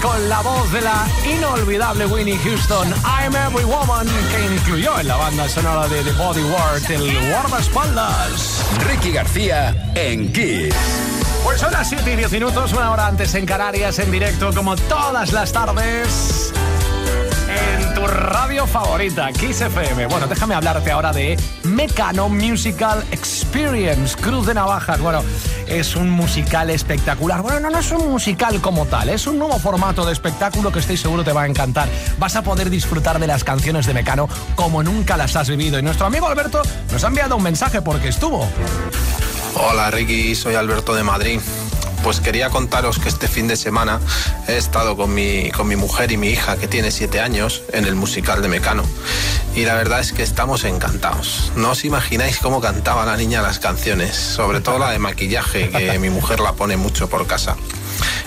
con la voz de la inolvidable Winnie Houston, I'm Every Woman, que incluyó en la banda sonora de The Body World el guardaespaldas. Ricky García en Kiss. Pues son las 7 y 10 minutos, una hora antes en Canarias, en directo como todas las tardes en tu radio favorita, Kiss FM. Bueno, déjame hablarte ahora de Mecano Musical Experience, Cruz de Navajas. Bueno, es un musical espectacular. Bueno, no, no es un musical como tal, es un nuevo formato de espectáculo que estoy seguro te va a encantar. Vas a poder disfrutar de las canciones de Mecano como nunca las has vivido. Y nuestro amigo Alberto nos ha enviado un mensaje porque estuvo. Hola Ricky, soy Alberto de Madrid pues quería contaros que este fin de semana he estado con mi, con mi mujer y mi hija, que tiene siete años, en el musical de Mecano. Y la verdad es que estamos encantados. No os imagináis cómo cantaba la niña las canciones, sobre todo la de maquillaje, que mi mujer la pone mucho por casa.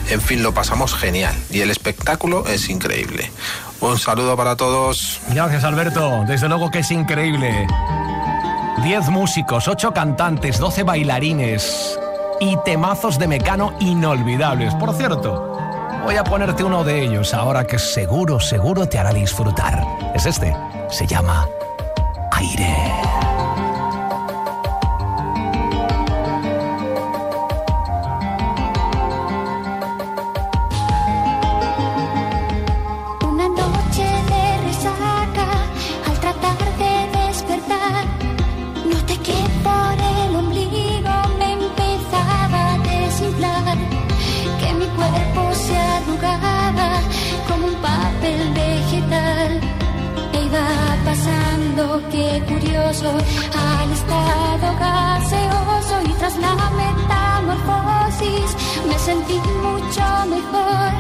En fin, lo pasamos genial y el espectáculo es increíble. Un saludo para todos. Gracias Alberto, desde luego que es increíble. Diez músicos, ocho cantantes, doce bailarines, y temazos de Mecano inolvidables. Por cierto, voy a ponerte uno de ellos ahora que seguro, seguro te hará disfrutar. Es este, se llama Aire. al estado gaseoso y tras la metamorfosis me sentí mucho mejor.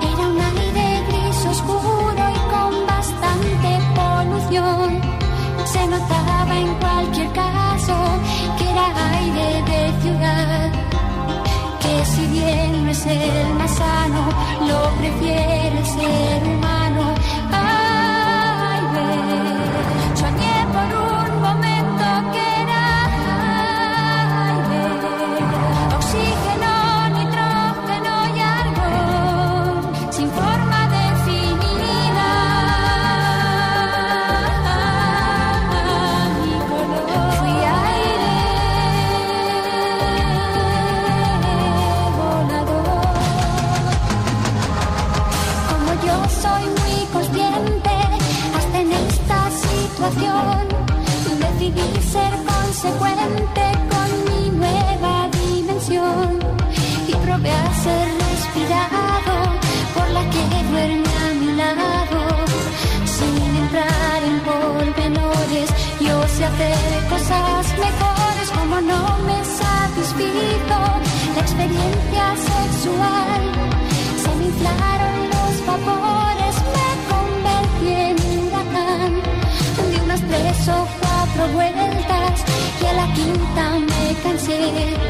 Era un aire gris oscuro y con bastante polución. Se notaba en cualquier caso que era aire de ciudad. Que si bien no es el más sano, lo prefiere ser hacer cosas mejores como no me satisfizo la experiencia sexual. Se me inflaron los vapores, me convertí en un gatán. Di unas tres o cuatro vueltas y a la quinta me cansé.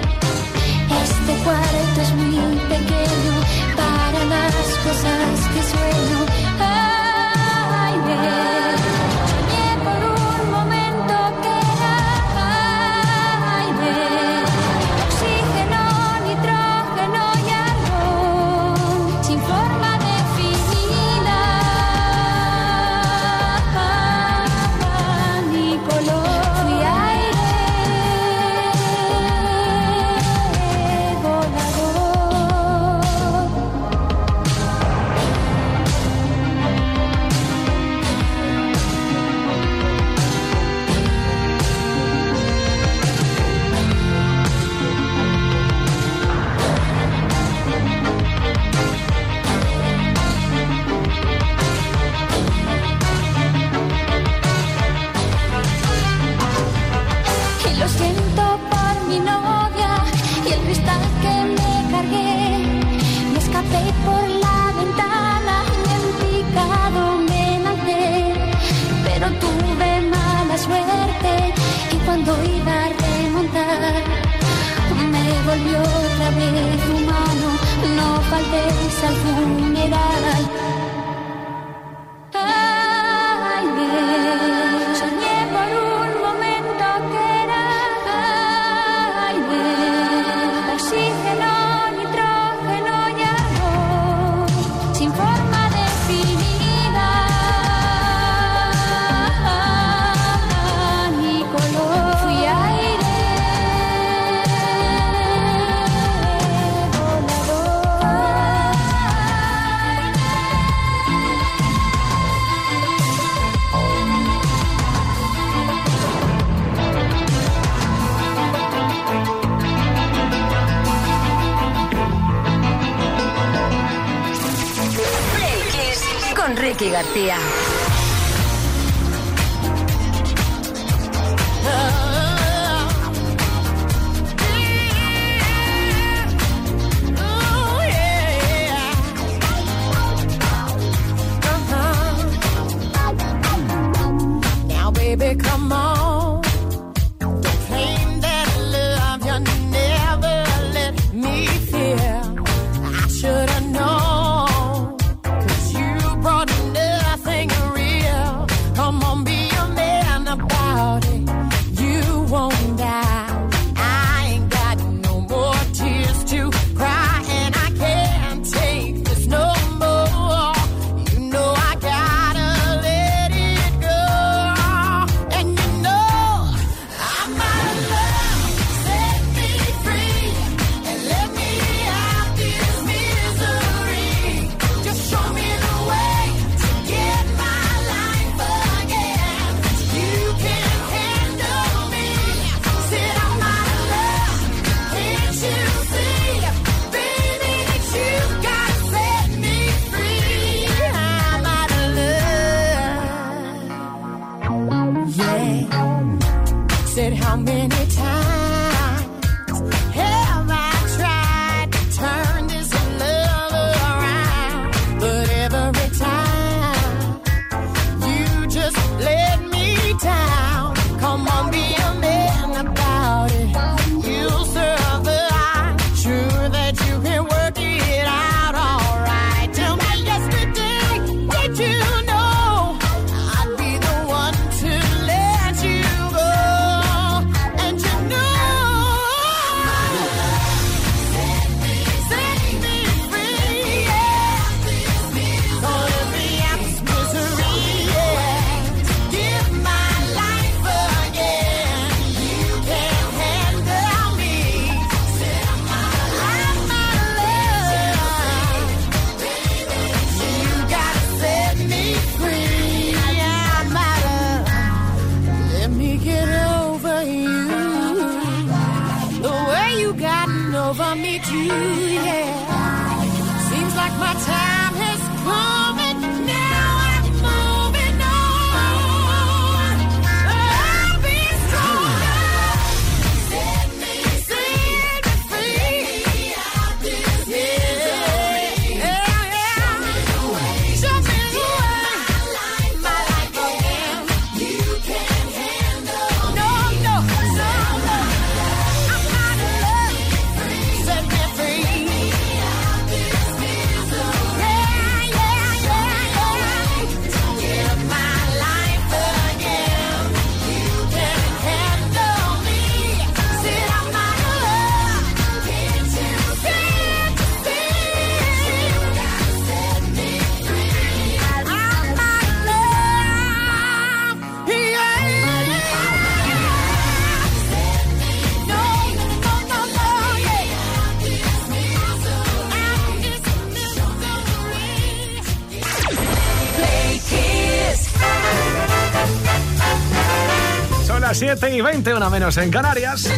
20, una menos en Canarias.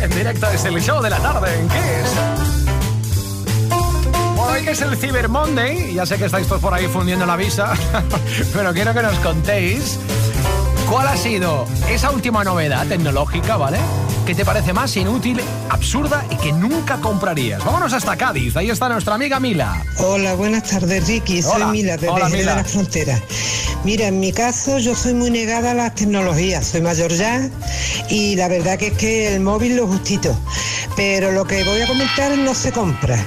En directo es el show de la tarde en Kiss. Hoy es el Cyber Monday. Ya sé que estáis todos por ahí fundiendo la visa, pero quiero que nos contéis cuál ha sido esa última novedad tecnológica, ¿vale? ¿Qué te parece más inútil, absurda y que nunca comprarías? Vámonos hasta Cádiz, ahí está nuestra amiga Mila. Hola, buenas tardes Ricky, soy Mila desde Hola, de Mila. la Frontera. Mira, en mi caso yo soy muy negada a las tecnologías, soy mayor ya y la verdad que es que el móvil lo justito, pero lo que voy a comentar no se compra.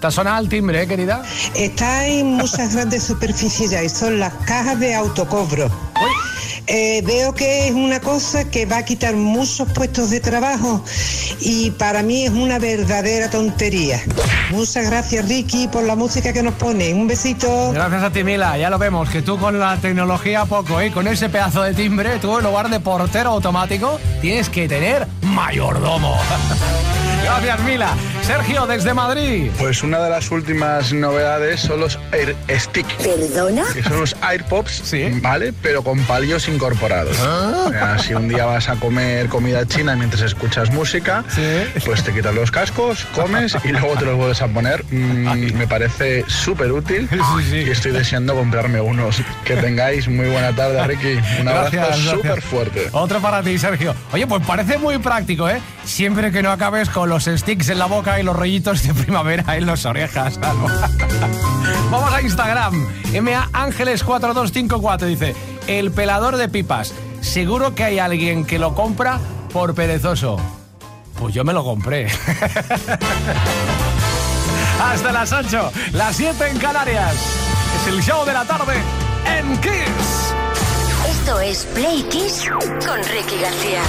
¿Te ha sonado el timbre, eh, querida? Está en muchas grandes superficies ya y son las cajas de autocobro. Eh, veo que es una cosa que va a quitar muchos puestos de trabajo y para mí es una verdadera tontería. Muchas gracias Ricky por la música que nos pone. Un besito. Gracias a ti, Mila. Ya lo vemos, que tú con la tecnología poco, ¿eh? Con ese pedazo de timbre, tú en lugar de portero automático, tienes que tener mayordomo. Gracias, Mila. Sergio, desde Madrid. Pues una de las últimas novedades son los Air Stick. ¿Perdona? Que son los AirPods, Sí. ¿vale? Pero con palillos incorporados. Sea, si un día vas a comer comida china mientras escuchas música, Sí. pues te quitas los cascos, comes y luego te los vuelves a poner. Mm, me parece súper útil Sí, sí. y estoy deseando comprarme unos. Que tengáis muy buena tarde, Ricky. Un abrazo súper fuerte. Otro para ti, Sergio. Oye, pues parece muy práctico, ¿eh? Siempre que no acabes con los sticks en la boca y los rollitos de primavera en las orejas. Vamos a Instagram. MA Ángeles 4254 dice, el pelador de pipas. Seguro que hay alguien que lo compra por perezoso. Pues yo me lo compré. Hasta las 8, las 7 en Canarias. Es el show de la tarde en Kiss. Esto es Play Kiss con Ricky García.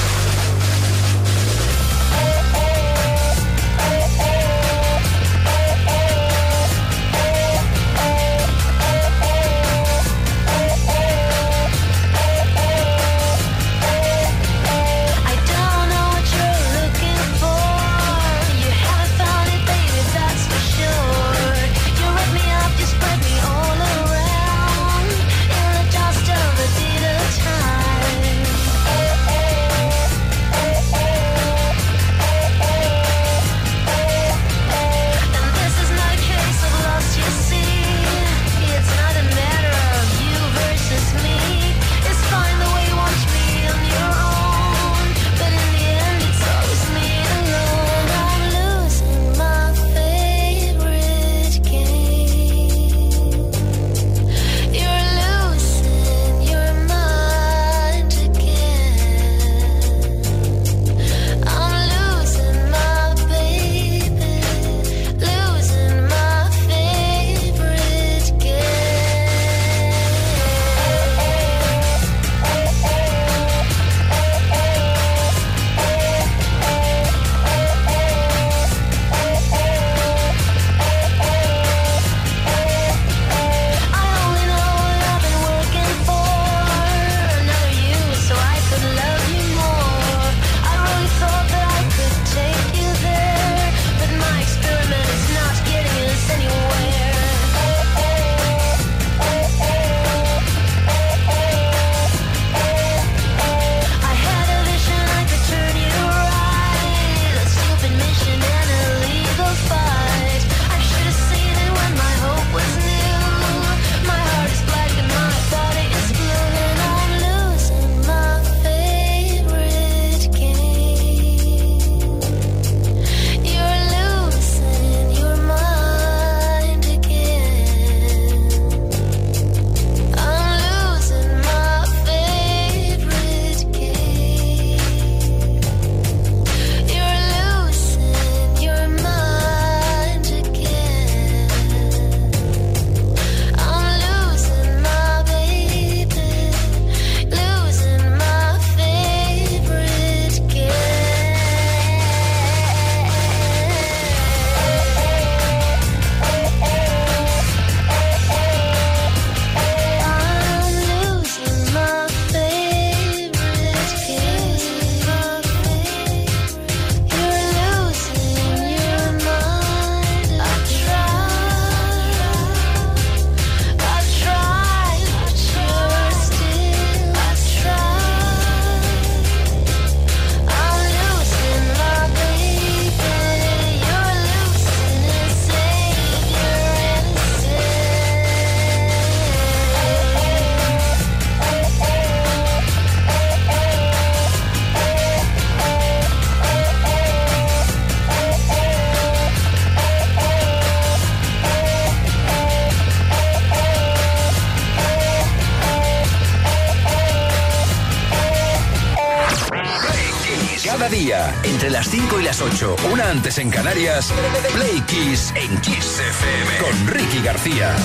Entre las 5 y las 8, una antes en Canarias, Play Kiss en Kiss FM con Ricky García.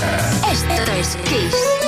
Esto es Kiss.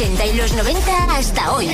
Y los 90 hasta hoy.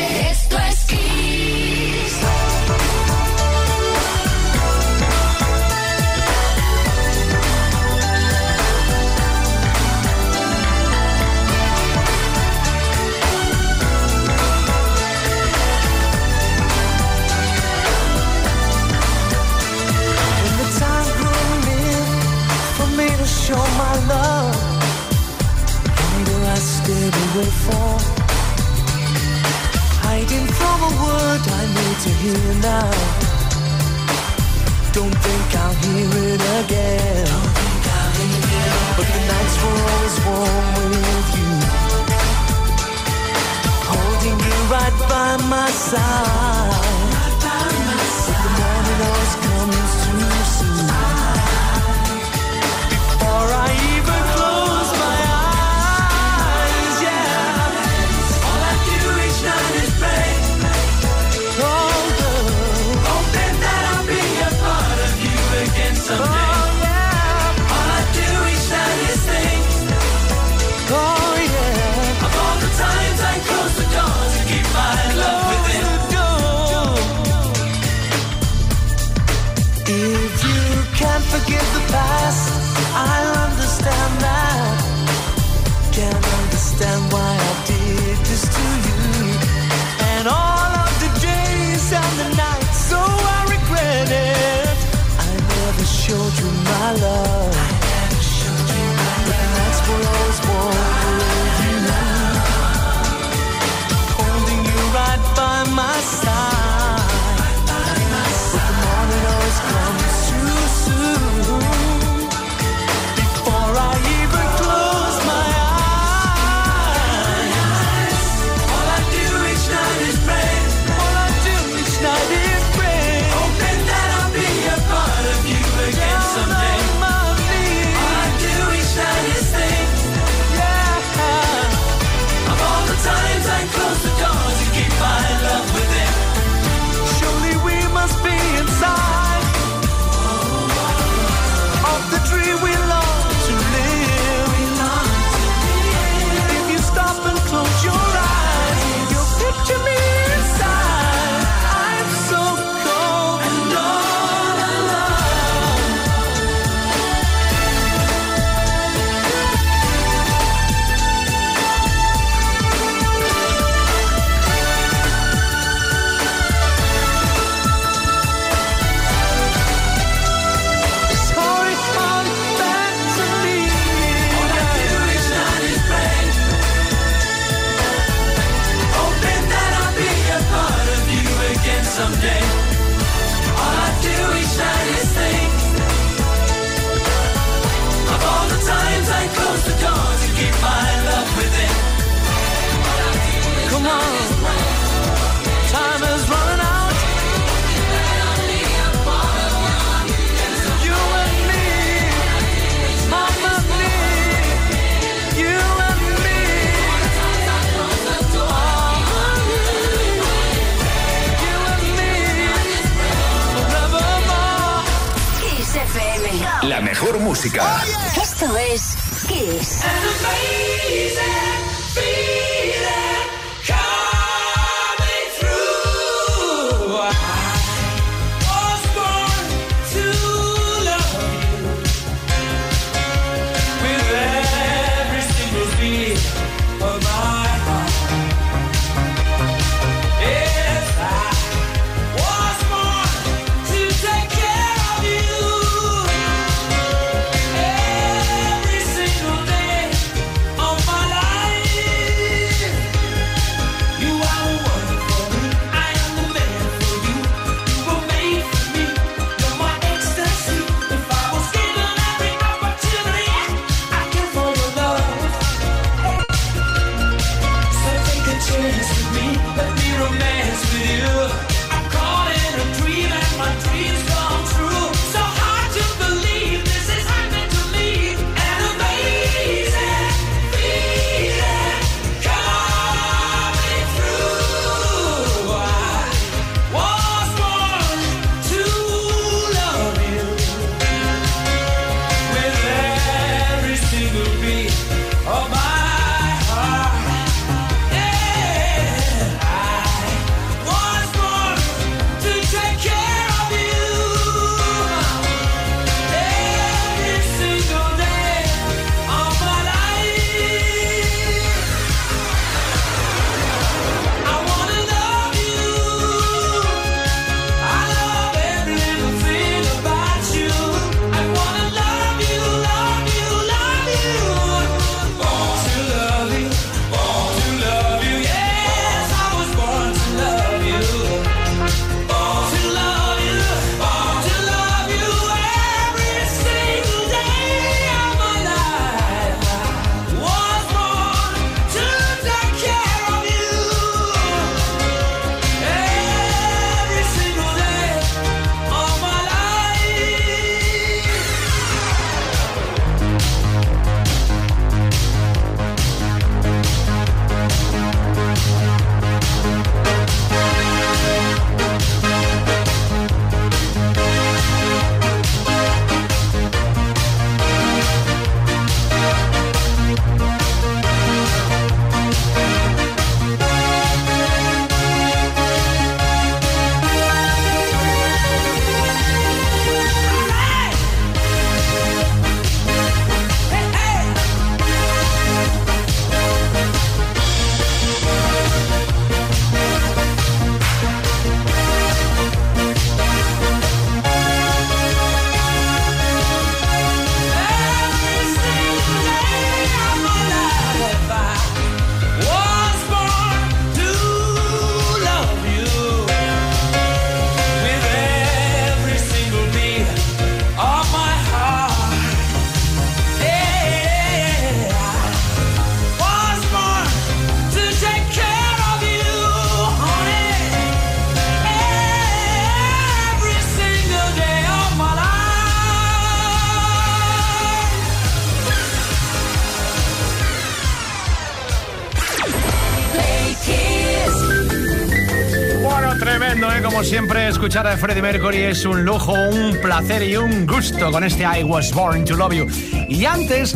Como siempre, escuchar a Freddie Mercury es un lujo, un placer y un gusto con este I Was Born to Love You. Y antes,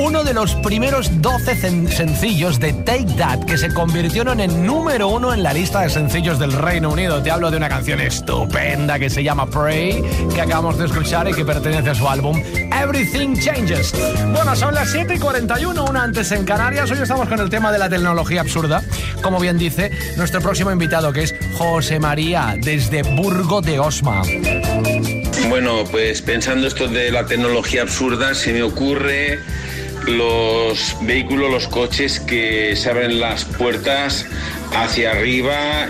uno de los primeros 12 cen- sencillos de Take That que se convirtieron en número uno en la lista de sencillos del Reino Unido. Te hablo de una canción estupenda que se llama Pray, que acabamos de escuchar y que pertenece a su álbum Everything Changes. Bueno, son las 7 y 41, una antes en Canarias. Hoy estamos con el tema de la tecnología absurda. Como bien dice nuestro próximo invitado, que es José María, desde Burgo de Osma. Bueno, pues pensando esto de la tecnología absurda, se me ocurre los vehículos, los coches que se abren las puertas hacia arriba.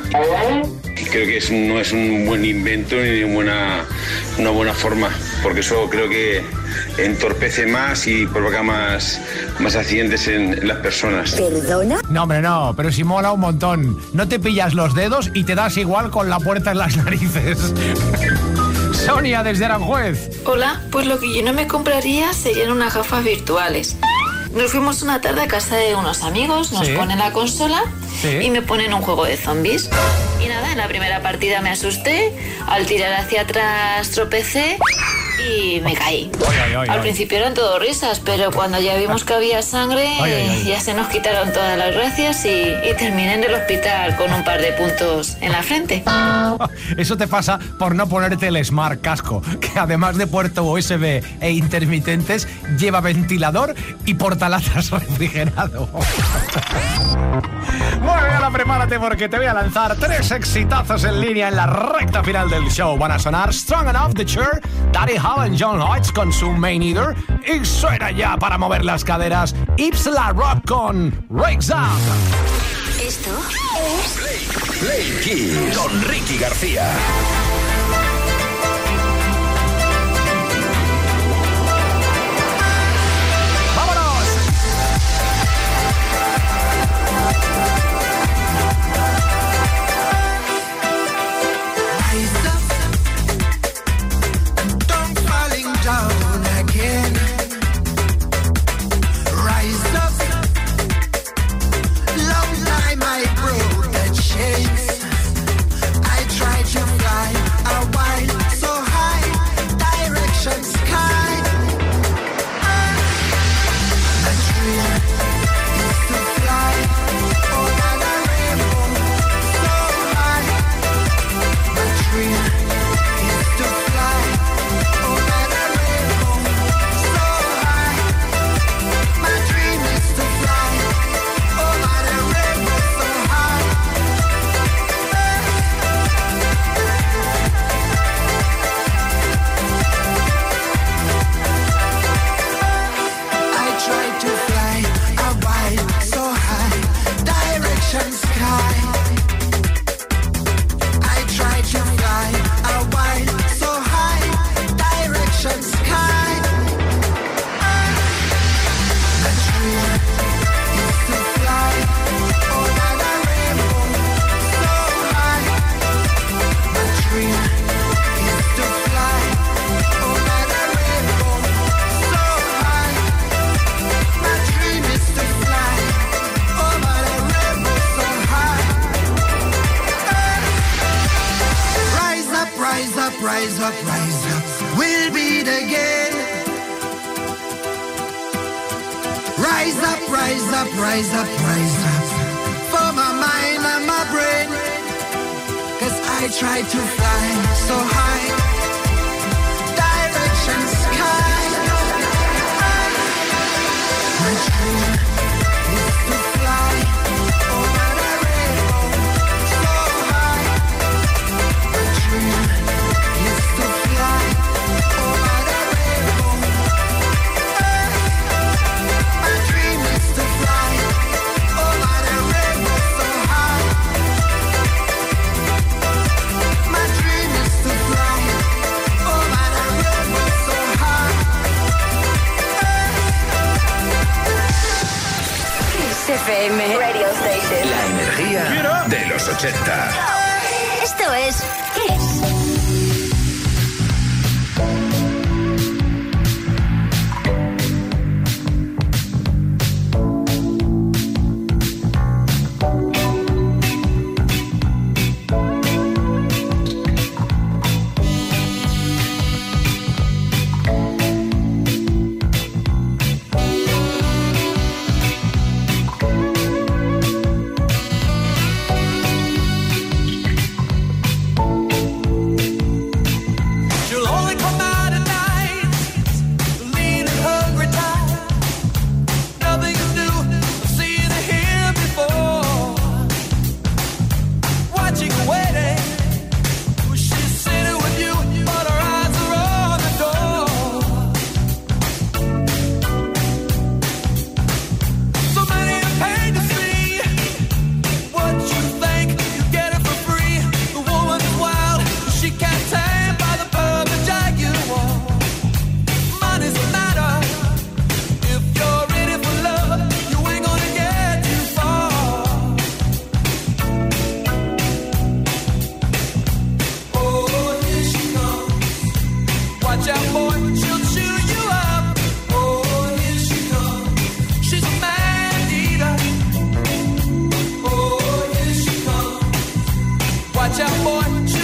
Creo que es- no es un buen invento ni una buena, una buena forma, porque eso creo que entorpece más y provoca más, más accidentes en las personas. ¿Perdona? No, hombre, no, pero si mola un montón. No te pillas los dedos y te das igual con la puerta en las narices. Sonia, desde Aranjuez. Hola, pues lo que yo no me compraría serían unas gafas virtuales. Nos fuimos una tarde a casa de unos amigos, nos Sí. ponen la consola Sí. y me ponen un juego de zombies. Y nada, en la primera partida me asusté, al tirar hacia atrás tropecé y me caí. Al principio eran todo risas, pero cuando ya vimos que había sangre, ya se nos quitaron todas las gracias y, y terminé en el hospital con un par de puntos en la frente. Eso te pasa por no ponerte el Smart Casco, que además de puerto USB e intermitentes, lleva ventilador y portalatas refrigerado. Muy bien, ahora prepárate porque te voy a lanzar tres exitazos en línea en la recta final del show. Van a sonar Strong Enough, The Chair, Daddy Hall and John Hodge con su Main Eater y suena ya para mover las caderas Ips La Rock con Rakes Up. Esto es Play Kiss con Ricky García. FM Radio Station. La energía de los 80. Esto es Kiss. Watch yourself, boy.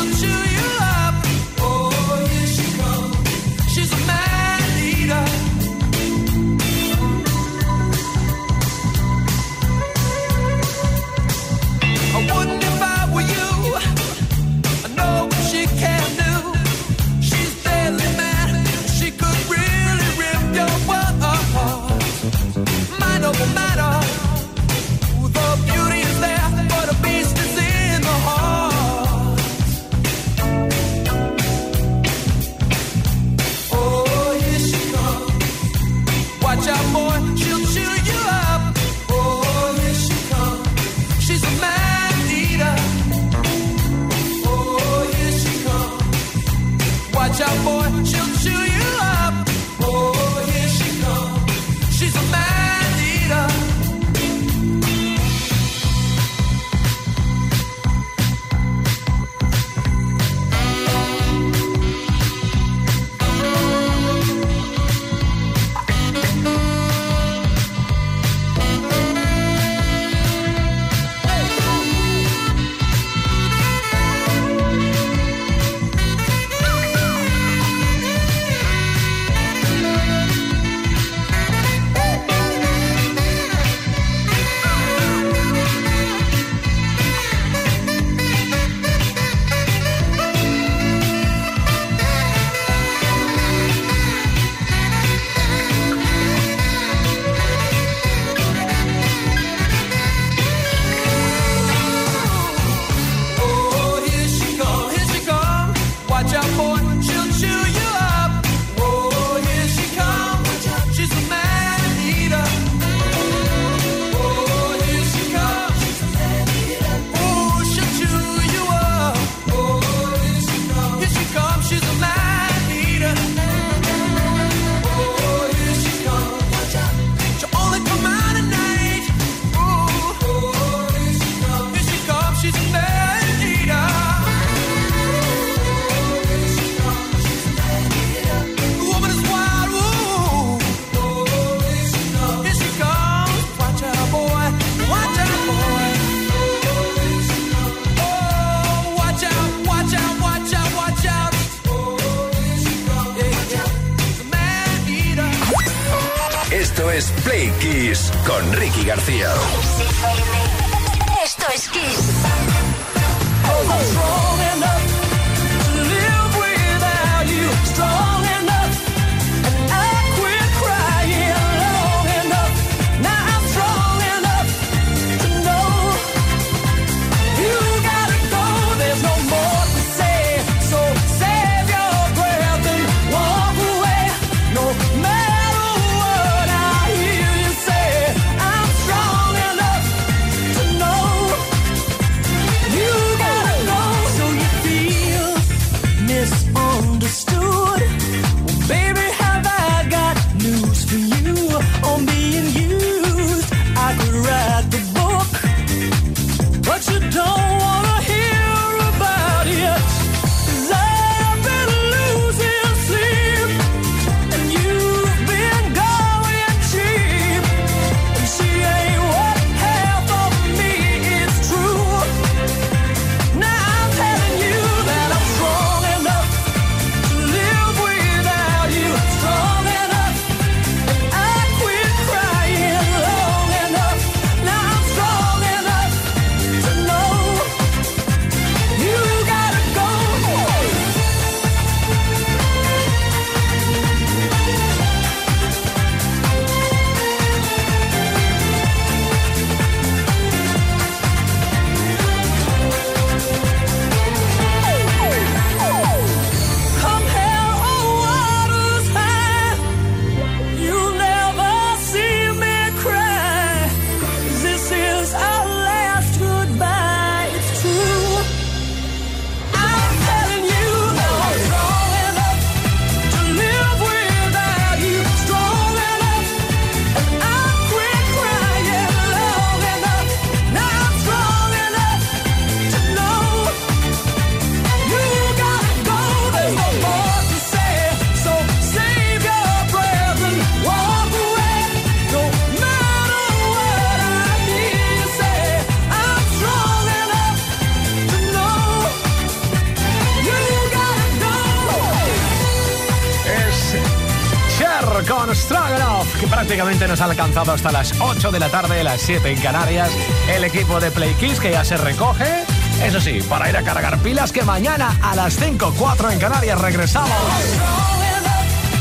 Prácticamente nos ha alcanzado hasta las 8 de la tarde, las 7 en Canarias. El equipo de Play Kiss que ya se recoge. Eso sí, para ir a cargar pilas, que mañana a las 5, 4 en Canarias regresamos.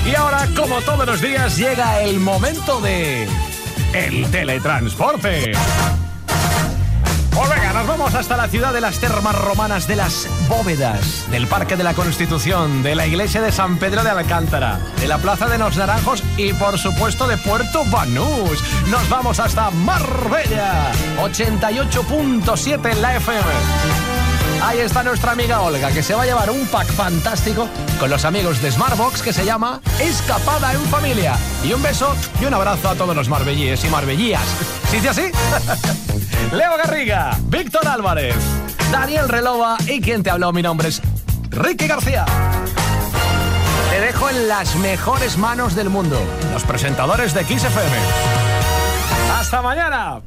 Y ahora, como todos los días, llega el momento de. El teletransporte. Vamos hasta la ciudad de las termas romanas de las bóvedas, del Parque de la Constitución, de la iglesia de San Pedro de Alcántara, de la Plaza de los Naranjos y por supuesto de Puerto Banús. Nos vamos hasta Marbella, 88.7 en la FM. Ahí está nuestra amiga Olga, que se va a llevar un pack fantástico con los amigos de Smartbox que se llama Escapada en Familia. Y un beso y un abrazo a todos los marbellíes y marbellías. ¿Sí dice así? Leo Garriga, Víctor Álvarez, Daniel Relova y quien te habló, mi nombre es Ricky García. Te dejo en las mejores manos del mundo, los presentadores de XFM. ¡Hasta mañana!